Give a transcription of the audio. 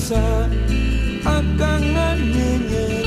rasa akan nyanyi